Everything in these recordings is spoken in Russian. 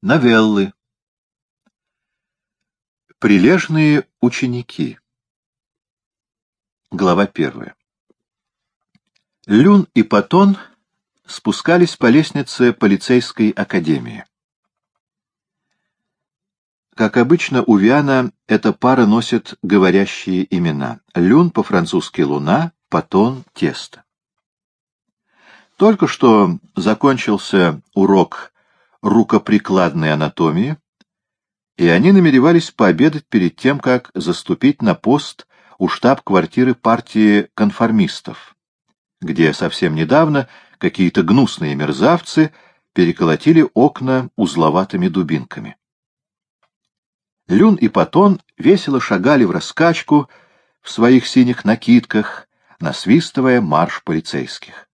Новеллы. Прилежные ученики. Глава первая. Люн и Патон спускались по лестнице полицейской академии. Как обычно, у Виана эта пара носит говорящие имена. Люн по-французски «луна», Патон — «тесто». Только что закончился урок рукоприкладной анатомии, и они намеревались пообедать перед тем, как заступить на пост у штаб-квартиры партии конформистов, где совсем недавно какие-то гнусные мерзавцы переколотили окна узловатыми дубинками. Люн и Патон весело шагали в раскачку в своих синих накидках, насвистывая марш полицейских.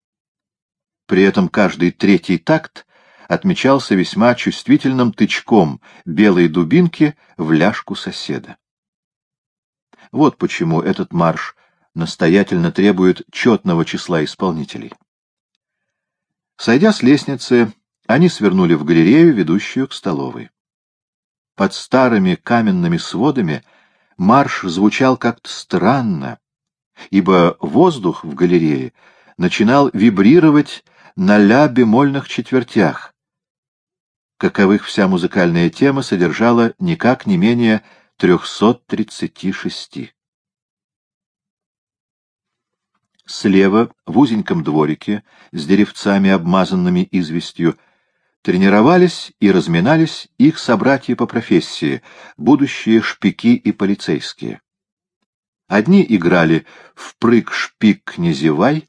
При этом каждый третий такт отмечался весьма чувствительным тычком белой дубинки в ляжку соседа. Вот почему этот марш настоятельно требует четного числа исполнителей. Сойдя с лестницы, они свернули в галерею, ведущую к столовой. Под старыми каменными сводами марш звучал как-то странно, ибо воздух в галерее начинал вибрировать на ля-бемольных четвертях, каковых вся музыкальная тема содержала никак не менее 336. Слева, в узеньком дворике, с деревцами, обмазанными известью, тренировались и разминались их собратья по профессии, будущие шпики и полицейские. Одни играли в прыг-шпик-князевай,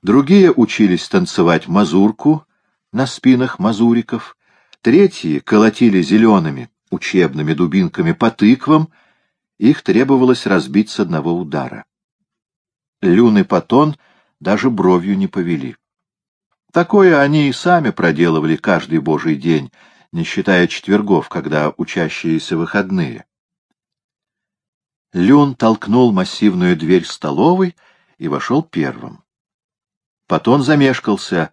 другие учились танцевать мазурку на спинах мазуриков, Третьи колотили зелеными учебными дубинками по тыквам, их требовалось разбить с одного удара. Люн и Патон даже бровью не повели. Такое они и сами проделывали каждый божий день, не считая четвергов, когда учащиеся выходные. Люн толкнул массивную дверь столовой и вошел первым. Патон замешкался.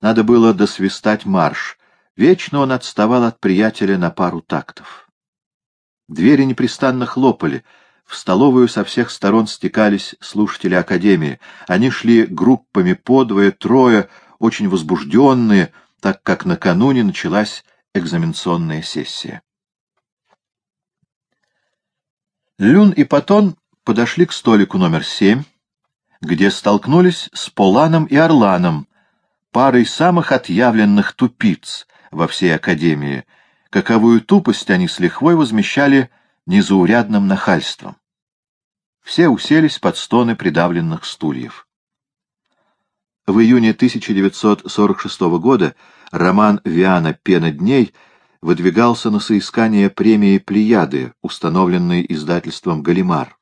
Надо было досвистать марш, Вечно он отставал от приятеля на пару тактов. Двери непрестанно хлопали, в столовую со всех сторон стекались слушатели Академии. Они шли группами по двое-трое, очень возбужденные, так как накануне началась экзаменационная сессия. Люн и Патон подошли к столику номер семь, где столкнулись с Поланом и Орланом, парой самых отъявленных тупиц, во всей Академии, каковую тупость они с лихвой возмещали незаурядным нахальством. Все уселись под стоны придавленных стульев. В июне 1946 года роман Виана «Пена дней» выдвигался на соискание премии «Плеяды», установленной издательством «Галимар».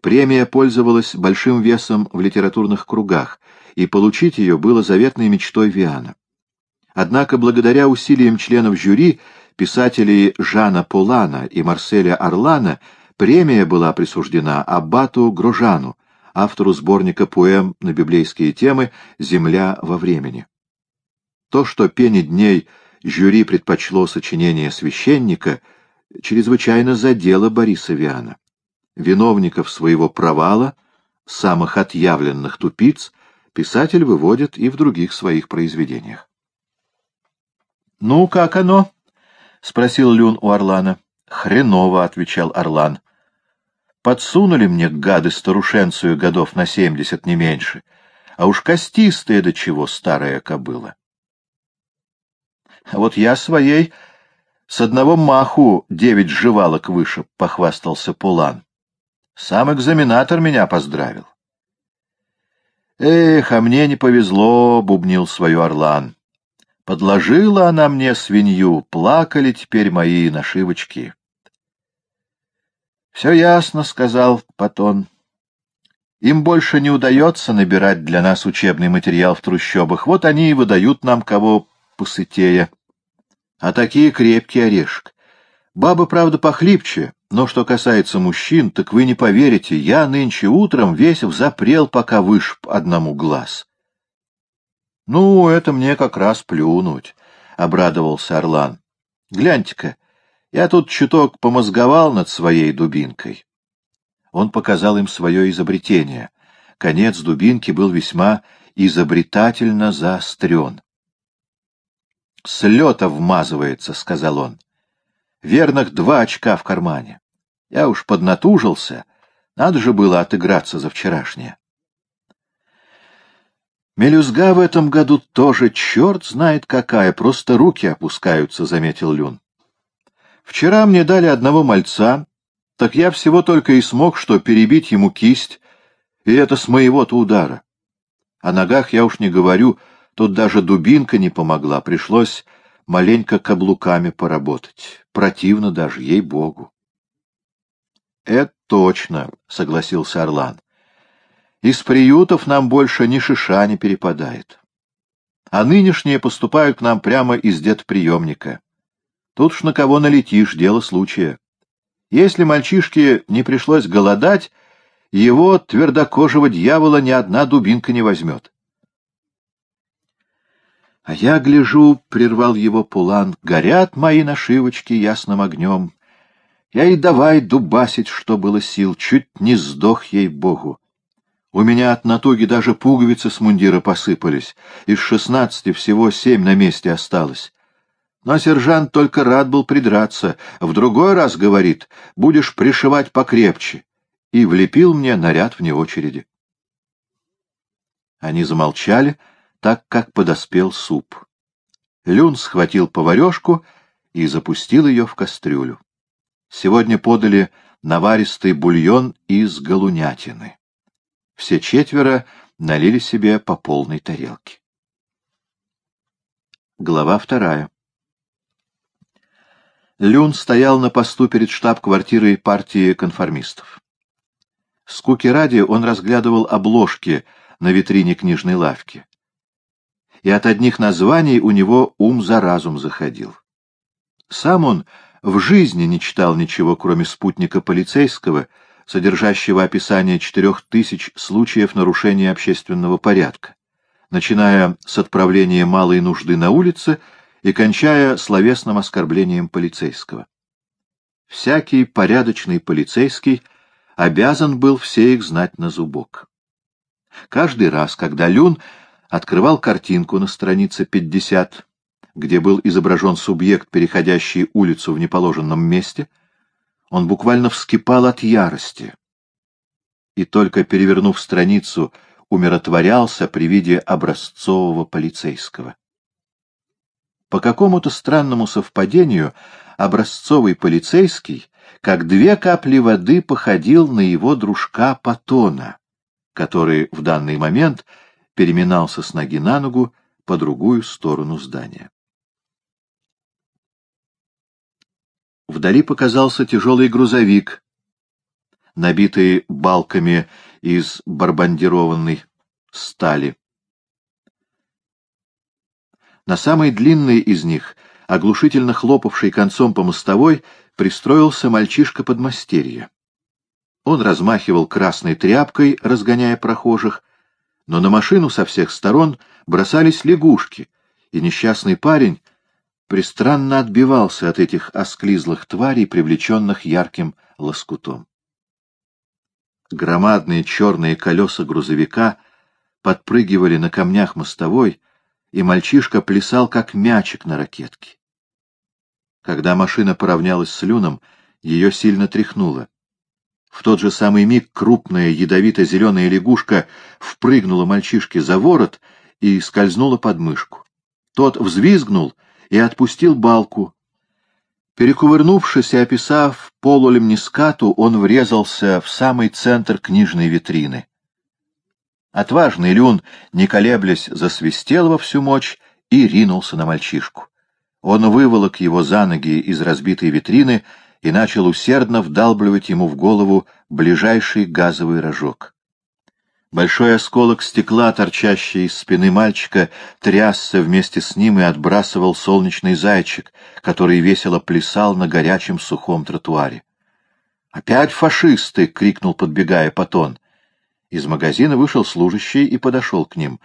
Премия пользовалась большим весом в литературных кругах, и получить ее было заветной мечтой Виана. Однако благодаря усилиям членов жюри, писателей Жана Полана и Марселя Орлана, премия была присуждена Аббату Грожану, автору сборника поэм на библейские темы «Земля во времени». То, что пени дней жюри предпочло сочинение священника, чрезвычайно задело Бориса Виана. Виновников своего провала, самых отъявленных тупиц, писатель выводит и в других своих произведениях. «Ну, как оно?» — спросил Люн у Орлана. «Хреново», — отвечал Орлан. «Подсунули мне гады старушенцию годов на семьдесят, не меньше. А уж костистая до чего старая кобыла». «А вот я своей с одного маху девять жевалок выше», — похвастался Пулан. «Сам экзаменатор меня поздравил». «Эх, а мне не повезло», — бубнил свою Орлан. Подложила она мне свинью, плакали теперь мои нашивочки. — Все ясно, — сказал Патон. Им больше не удается набирать для нас учебный материал в трущобах. Вот они и выдают нам кого посытее. А такие крепкий орешек. Бабы, правда, похлипче, но что касается мужчин, так вы не поверите, я нынче утром весь взапрел, пока вышиб одному глаз. — Ну, это мне как раз плюнуть, — обрадовался Орлан. Гляньте-ка, я тут чуток помозговал над своей дубинкой. Он показал им свое изобретение. Конец дубинки был весьма изобретательно заострен. — С лета вмазывается, — сказал он. — Верных два очка в кармане. Я уж поднатужился, надо же было отыграться за вчерашнее. Мелюзга в этом году тоже черт знает какая, просто руки опускаются, — заметил Люн. Вчера мне дали одного мальца, так я всего только и смог, что перебить ему кисть, и это с моего-то удара. О ногах я уж не говорю, тут даже дубинка не помогла, пришлось маленько каблуками поработать. Противно даже, ей-богу. — Это точно, — согласился Орлан. — Из приютов нам больше ни шиша не перепадает. А нынешние поступают к нам прямо из детприемника. Тут ж на кого налетишь, дело случая. Если мальчишке не пришлось голодать, его твердокожего дьявола ни одна дубинка не возьмет. — А я гляжу, — прервал его Пулан, — горят мои нашивочки ясным огнем. Я и давай дубасить, что было сил, чуть не сдох ей-богу. У меня от натуги даже пуговицы с мундира посыпались, из шестнадцати всего семь на месте осталось. Но сержант только рад был придраться. В другой раз, говорит, будешь пришивать покрепче. И влепил мне наряд вне очереди. Они замолчали, так как подоспел суп. Люн схватил поварешку и запустил ее в кастрюлю. Сегодня подали наваристый бульон из галунятины. Все четверо налили себе по полной тарелке. Глава вторая Люн стоял на посту перед штаб-квартирой партии конформистов. Скуки ради он разглядывал обложки на витрине книжной лавки. И от одних названий у него ум за разум заходил. Сам он в жизни не читал ничего, кроме спутника полицейского, содержащего описание четырех тысяч случаев нарушения общественного порядка, начиная с отправления малой нужды на улице и кончая словесным оскорблением полицейского. Всякий порядочный полицейский обязан был все их знать на зубок. Каждый раз, когда Люн открывал картинку на странице 50, где был изображен субъект, переходящий улицу в неположенном месте, он буквально вскипал от ярости. И только перевернув страницу, умиротворялся при виде образцового полицейского. По какому-то странному совпадению образцовый полицейский, как две капли воды, походил на его дружка Патона, который в данный момент переминался с ноги на ногу по другую сторону здания. Вдали показался тяжелый грузовик, набитый балками из барбандированной стали. На самой длинной из них, оглушительно хлопавший концом по мостовой, пристроился мальчишка подмастерья. Он размахивал красной тряпкой, разгоняя прохожих, но на машину со всех сторон бросались лягушки, и несчастный парень пристранно отбивался от этих осклизлых тварей, привлеченных ярким лоскутом. Громадные черные колеса грузовика подпрыгивали на камнях мостовой, и мальчишка плясал, как мячик на ракетке. Когда машина поравнялась с люном, ее сильно тряхнуло. В тот же самый миг крупная ядовито-зеленая лягушка впрыгнула мальчишке за ворот и скользнула под мышку. Тот взвизгнул и отпустил балку. Перекувырнувшись и описав полулемнискату, он врезался в самый центр книжной витрины. Отважный Люн, не колеблясь, засвистел во всю мощь и ринулся на мальчишку. Он выволок его за ноги из разбитой витрины и начал усердно вдалбливать ему в голову ближайший газовый рожок. Большой осколок стекла, торчащий из спины мальчика, трясся вместе с ним и отбрасывал солнечный зайчик, который весело плясал на горячем сухом тротуаре. «Опять фашисты!» — крикнул, подбегая Патон. Из магазина вышел служащий и подошел к ним.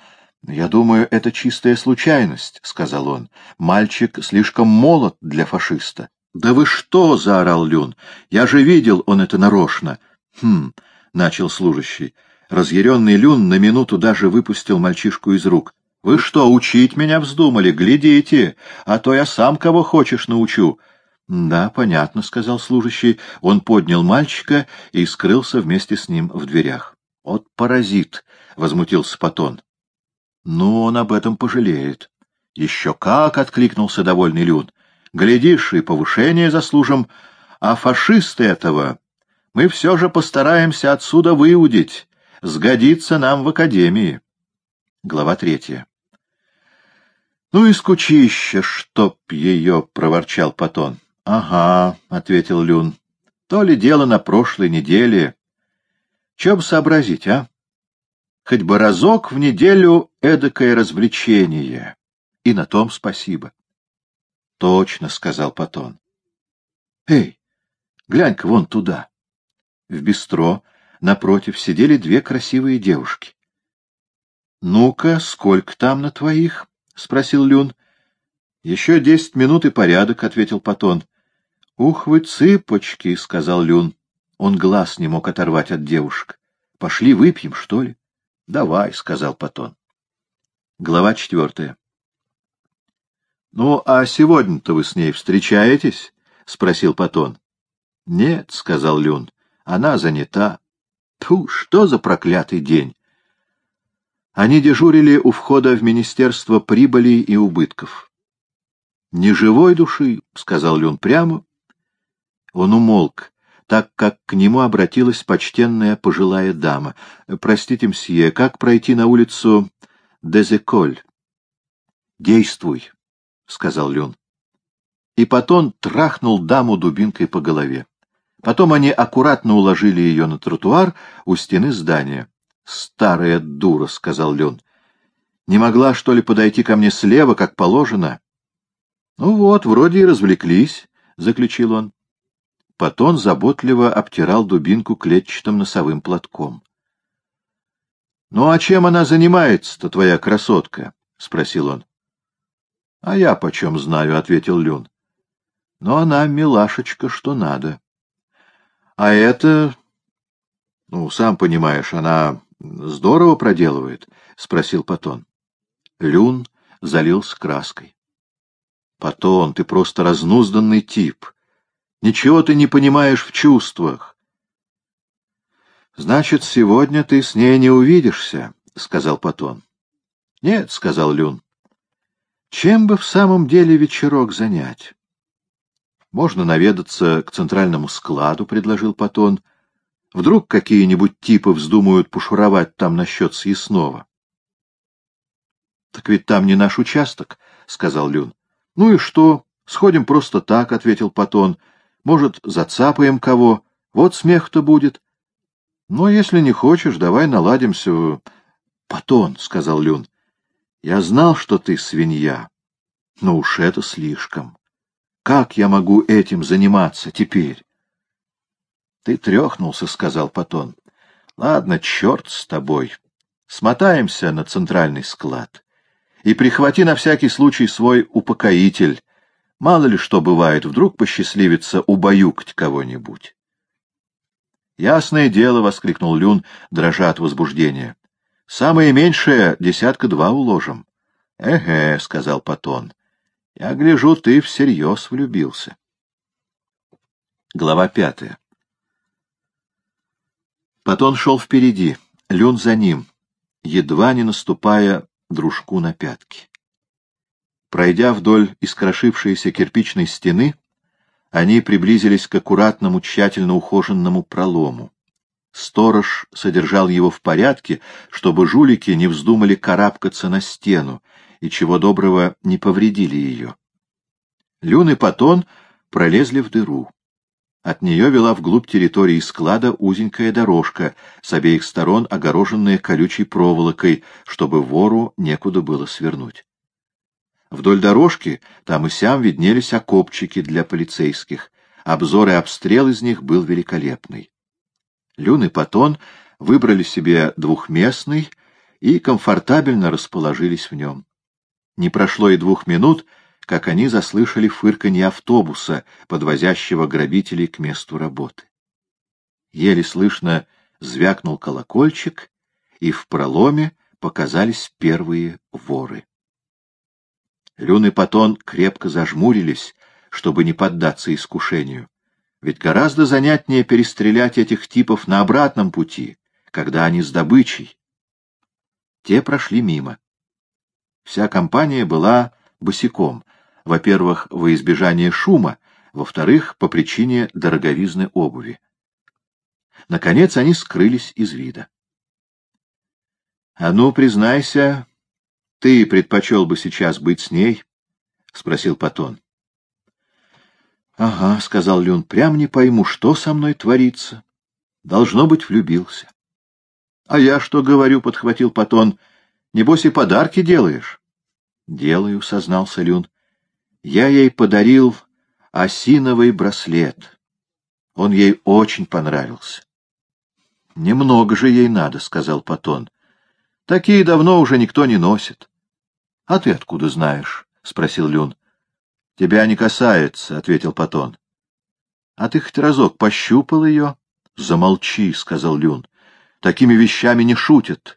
«Я думаю, это чистая случайность», — сказал он. «Мальчик слишком молод для фашиста». «Да вы что?» — заорал Люн. «Я же видел, он это нарочно». «Хм», — начал служащий. Разъяренный Люн на минуту даже выпустил мальчишку из рук. «Вы что, учить меня вздумали? Глядите, а то я сам кого хочешь научу». «Да, понятно», — сказал служащий. Он поднял мальчика и скрылся вместе с ним в дверях. «Вот паразит!» — возмутился Патон. «Ну, он об этом пожалеет». «Еще как!» — откликнулся довольный Люн. «Глядишь, и повышение заслужим, а фашисты этого мы все же постараемся отсюда выудить. Сгодится нам в академии». Глава третья. «Ну и скучище, чтоб ее!» — проворчал Патон. «Ага», — ответил Люн. «То ли дело на прошлой неделе. Че бы сообразить, а? Хоть бы разок в неделю эдакое развлечение. И на том спасибо». «Точно», — сказал Патон. «Эй, глянь-ка вон туда». В бистро напротив сидели две красивые девушки. «Ну-ка, сколько там на твоих?» — спросил Люн. «Еще десять минут и порядок», — ответил Патон. — Ух вы, цыпочки! — сказал Люн. Он глаз не мог оторвать от девушек. — Пошли выпьем, что ли? — Давай, — сказал Патон. Глава четвертая. — Ну, а сегодня-то вы с ней встречаетесь? — спросил Патон. — Нет, — сказал Люн, — она занята. Тьфу, что за проклятый день! Они дежурили у входа в Министерство прибыли и убытков. — Ни живой души, — сказал Люн прямо, он умолк, так как к нему обратилась почтенная пожилая дама. «Простите, мсье, как пройти на улицу Дезеколь?» «Действуй», — сказал Люн. И потом трахнул даму дубинкой по голове. Потом они аккуратно уложили ее на тротуар у стены здания. «Старая дура», — сказал Лен. «Не могла, что ли, подойти ко мне слева, как положено?» «Ну вот, вроде и развлеклись», — заключил он. Патон заботливо обтирал дубинку клетчатым носовым платком. — Ну, а чем она занимается-то, твоя красотка? — спросил он. — А я почем знаю, — ответил Люн. — Но она милашечка, что надо. — А это... Ну, сам понимаешь, она здорово проделывает, — спросил Патон. Люн залился краской. — Патон, ты просто разнузданный тип. Ничего ты не понимаешь в чувствах. — Значит, сегодня ты с ней не увидишься, — сказал Патон. — Нет, — сказал Люн. — Чем бы в самом деле вечерок занять? — Можно наведаться к центральному складу, — предложил Патон. — Вдруг какие-нибудь типы вздумают пошуровать там насчет съестного. — Так ведь там не наш участок, — сказал Люн. — Ну и что? Сходим просто так, — ответил Патон. — может, зацапаем кого? Вот смех-то будет. Но если не хочешь, давай наладимся. — Потон, — сказал Люн. — Я знал, что ты свинья. Но уж это слишком. Как я могу этим заниматься теперь? — Ты трехнулся, — сказал Потон. — Ладно, черт с тобой. Смотаемся на центральный склад. И прихвати на всякий случай свой упокоитель. Мало ли что бывает, вдруг посчастливится убаюкать кого-нибудь. «Ясное дело!» — воскликнул Люн, дрожа от возбуждения. «Самое меньшее — десятка-два уложим». «Эге», — сказал Патон, — «я гляжу, ты всерьез влюбился». Глава пятая Патон шел впереди, Люн за ним, едва не наступая дружку на пятки. Пройдя вдоль искрошившейся кирпичной стены, они приблизились к аккуратному, тщательно ухоженному пролому. Сторож содержал его в порядке, чтобы жулики не вздумали карабкаться на стену и, чего доброго, не повредили ее. Люн и Патон пролезли в дыру. От нее вела вглубь территории склада узенькая дорожка, с обеих сторон огороженная колючей проволокой, чтобы вору некуда было свернуть. Вдоль дорожки там и сям виднелись окопчики для полицейских. Обзор и обстрел из них был великолепный. Люн и Патон выбрали себе двухместный и комфортабельно расположились в нем. Не прошло и двух минут, как они заслышали фырканье автобуса, подвозящего грабителей к месту работы. Еле слышно звякнул колокольчик, и в проломе показались первые воры. Люн и Патон крепко зажмурились, чтобы не поддаться искушению. Ведь гораздо занятнее перестрелять этих типов на обратном пути, когда они с добычей. Те прошли мимо. Вся компания была босиком. Во-первых, во избежание шума, во-вторых, по причине дороговизны обуви. Наконец они скрылись из вида. — А ну, признайся, ты предпочел бы сейчас быть с ней? — спросил Патон. — Ага, — сказал Люн, — прям не пойму, что со мной творится. Должно быть, влюбился. — А я что говорю, — подхватил Патон, — небось и подарки делаешь? — Делаю, — сознался Люн. — Я ей подарил осиновый браслет. Он ей очень понравился. — Немного же ей надо, — сказал Патон. — Такие давно уже никто не носит. — А ты откуда знаешь? — спросил Люн. — Тебя не касается, — ответил Патон. — А ты хоть разок пощупал ее? — Замолчи, — сказал Люн. — Такими вещами не шутят. —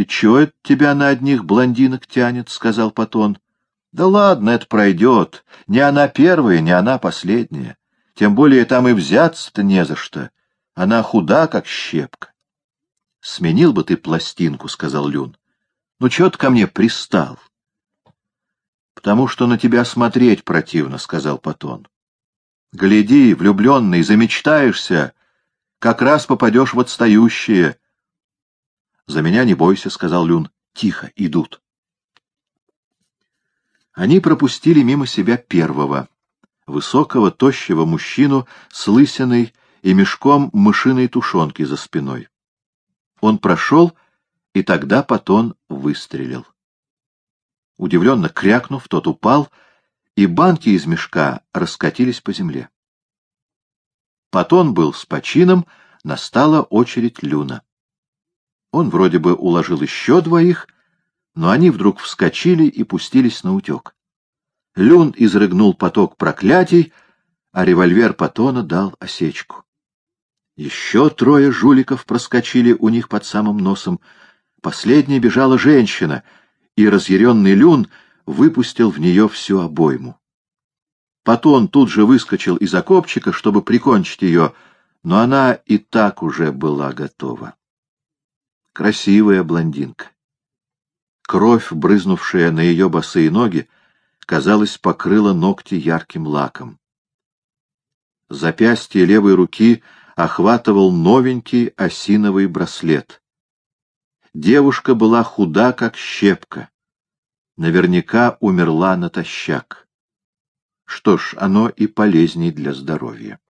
И чего это тебя на одних блондинок тянет? — сказал Патон. — Да ладно, это пройдет. Не она первая, не она последняя. Тем более там и взяться-то не за что. Она худа, как щепка. — Сменил бы ты пластинку, — сказал Люн. — Ну, чего ты ко мне пристал? — потому что на тебя смотреть противно, — сказал Патон. — Гляди, влюбленный, замечтаешься, как раз попадешь в отстающие. — За меня не бойся, — сказал Люн. — Тихо, идут. Они пропустили мимо себя первого, высокого, тощего мужчину с лысиной и мешком мышиной тушенки за спиной. Он прошел, и тогда Патон выстрелил. Удивленно крякнув, тот упал, и банки из мешка раскатились по земле. Патон был с почином, настала очередь Люна. Он вроде бы уложил еще двоих, но они вдруг вскочили и пустились на утек. Люн изрыгнул поток проклятий, а револьвер Патона дал осечку. Еще трое жуликов проскочили у них под самым носом. Последней бежала женщина — и разъяренный Люн выпустил в нее всю обойму. Потом тут же выскочил из окопчика, чтобы прикончить ее, но она и так уже была готова. Красивая блондинка. Кровь, брызнувшая на ее босые ноги, казалось, покрыла ногти ярким лаком. Запястье левой руки охватывал новенький осиновый браслет. Девушка была худа, как щепка. Наверняка умерла натощак. Что ж, оно и полезней для здоровья.